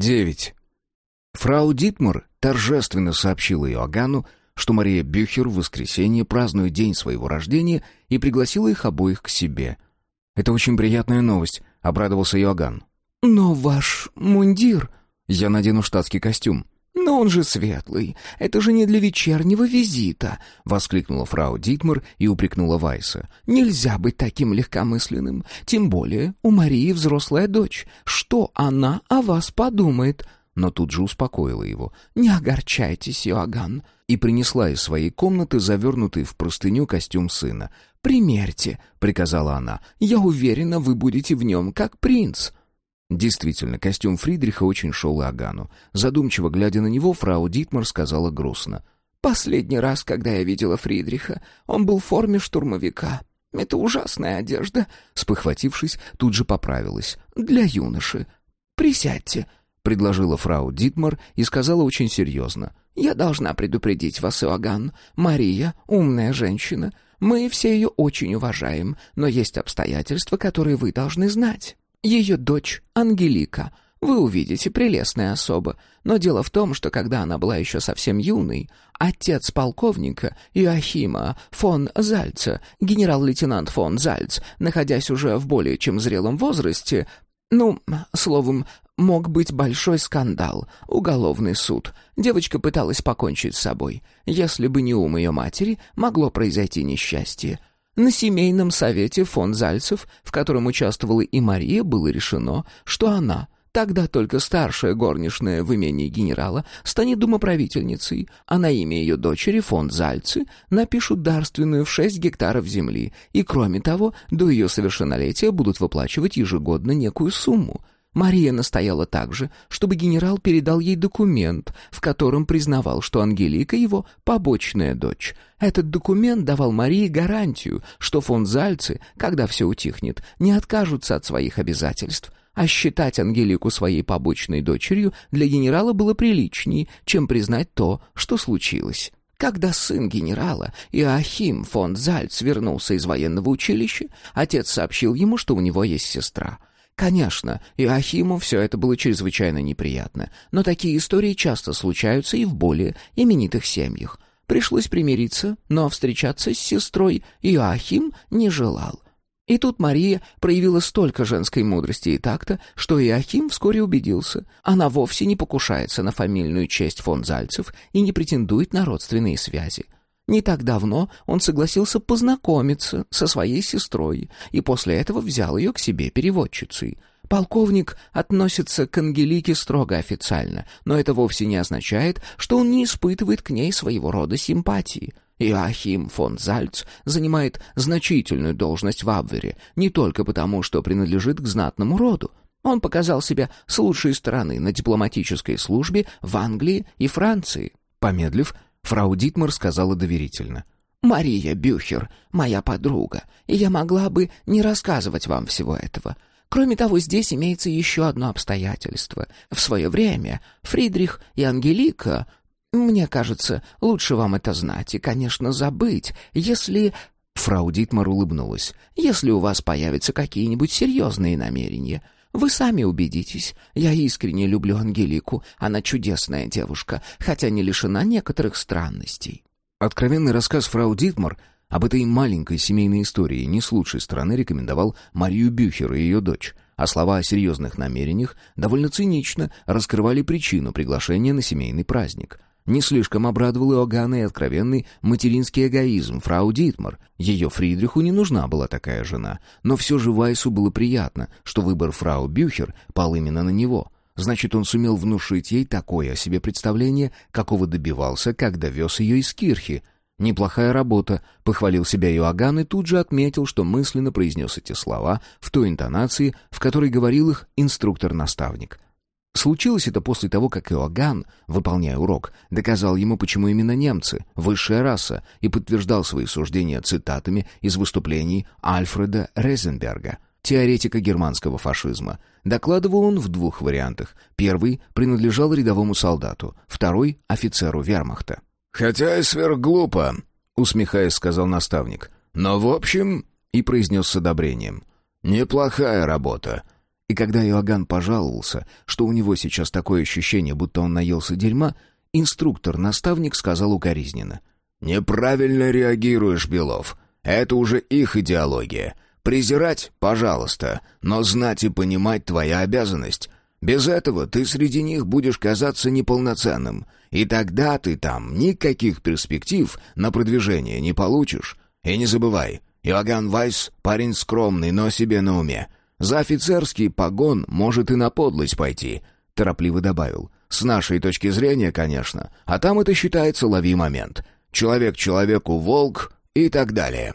Девять. Фрау Дитмар торжественно сообщила Иоганну, что Мария Бюхер в воскресенье празднует день своего рождения и пригласила их обоих к себе. «Это очень приятная новость», — обрадовался Иоганн. «Но ваш мундир...» «Я надену штатский костюм». «Но он же светлый. Это же не для вечернего визита!» — воскликнула фрау Дитмар и упрекнула Вайса. «Нельзя быть таким легкомысленным. Тем более у Марии взрослая дочь. Что она о вас подумает?» Но тут же успокоила его. «Не огорчайтесь, Иоганн!» И принесла из своей комнаты завернутый в простыню костюм сына. «Примерьте», — приказала она. «Я уверена, вы будете в нем как принц». Действительно, костюм Фридриха очень шел Агану. Задумчиво глядя на него, фрау Дитмар сказала грустно. «Последний раз, когда я видела Фридриха, он был в форме штурмовика. Это ужасная одежда». Спохватившись, тут же поправилась. «Для юноши. Присядьте», — предложила фрау Дитмар и сказала очень серьезно. «Я должна предупредить вас, Иоганн. Мария — умная женщина. Мы все ее очень уважаем, но есть обстоятельства, которые вы должны знать». Ее дочь Ангелика. Вы увидите, прелестная особа. Но дело в том, что когда она была еще совсем юной, отец полковника Иоахима фон Зальца, генерал-лейтенант фон Зальц, находясь уже в более чем зрелом возрасте, ну, словом, мог быть большой скандал, уголовный суд. Девочка пыталась покончить с собой. Если бы не ум ее матери, могло произойти несчастье. На семейном совете фон Зальцев, в котором участвовала и Мария, было решено, что она, тогда только старшая горничная в имении генерала, станет домоправительницей, а на имя ее дочери фон Зальцы напишут дарственную в 6 гектаров земли, и, кроме того, до ее совершеннолетия будут выплачивать ежегодно некую сумму — Мария настояла также, чтобы генерал передал ей документ, в котором признавал, что Ангелика его побочная дочь. Этот документ давал Марии гарантию, что фон Зальцы, когда все утихнет, не откажутся от своих обязательств. А считать Ангелику своей побочной дочерью для генерала было приличнее, чем признать то, что случилось. Когда сын генерала, Иоахим фон Зальц, вернулся из военного училища, отец сообщил ему, что у него есть сестра — Конечно, Иоахиму все это было чрезвычайно неприятно, но такие истории часто случаются и в более именитых семьях. Пришлось примириться, но встречаться с сестрой Иоахим не желал. И тут Мария проявила столько женской мудрости и такта, что Иоахим вскоре убедился. Она вовсе не покушается на фамильную честь фон Зальцев и не претендует на родственные связи. Не так давно он согласился познакомиться со своей сестрой и после этого взял ее к себе переводчицей. Полковник относится к Ангелике строго официально, но это вовсе не означает, что он не испытывает к ней своего рода симпатии. Иоахим фон Зальц занимает значительную должность в Абвере не только потому, что принадлежит к знатному роду. Он показал себя с лучшей стороны на дипломатической службе в Англии и Франции. Помедлив, Фрау Дитмар сказала доверительно. «Мария Бюхер, моя подруга, и я могла бы не рассказывать вам всего этого. Кроме того, здесь имеется еще одно обстоятельство. В свое время Фридрих и Ангелика... Мне кажется, лучше вам это знать и, конечно, забыть, если...» Фрау Дитмар улыбнулась. «Если у вас появятся какие-нибудь серьезные намерения...» Вы сами убедитесь. Я искренне люблю Ангелику. Она чудесная девушка, хотя не лишена некоторых странностей». Откровенный рассказ фрау Дитмар об этой маленькой семейной истории не с лучшей стороны рекомендовал Марию Бюхер и ее дочь, а слова о серьезных намерениях довольно цинично раскрывали причину приглашения на семейный праздник — не слишком обрадовал Иоганна и откровенный материнский эгоизм фрау Дитмар. Ее Фридриху не нужна была такая жена, но все же Вайсу было приятно, что выбор фрау Бюхер пал именно на него. Значит, он сумел внушить ей такое о себе представление, какого добивался, когда вез ее из Кирхи. «Неплохая работа», — похвалил себя Иоганн и тут же отметил, что мысленно произнес эти слова в той интонации, в которой говорил их инструктор-наставник — Случилось это после того, как Иоганн, выполняя урок, доказал ему, почему именно немцы — высшая раса, и подтверждал свои суждения цитатами из выступлений Альфреда Резенберга, теоретика германского фашизма. Докладывал он в двух вариантах. Первый принадлежал рядовому солдату, второй — офицеру вермахта. «Хотя и сверхглупо», — усмехаясь, сказал наставник. «Но в общем...» — и произнес с одобрением. «Неплохая работа. И когда Иоганн пожаловался, что у него сейчас такое ощущение, будто он наелся дерьма, инструктор-наставник сказал укоризненно. «Неправильно реагируешь, Белов. Это уже их идеология. Презирать — пожалуйста, но знать и понимать твоя обязанность. Без этого ты среди них будешь казаться неполноценным, и тогда ты там никаких перспектив на продвижение не получишь. И не забывай, Иоганн Вайс — парень скромный, но себе на уме. За офицерский погон может и на подлость пойти», — торопливо добавил. «С нашей точки зрения, конечно, а там это считается лови момент. Человек человеку волк и так далее».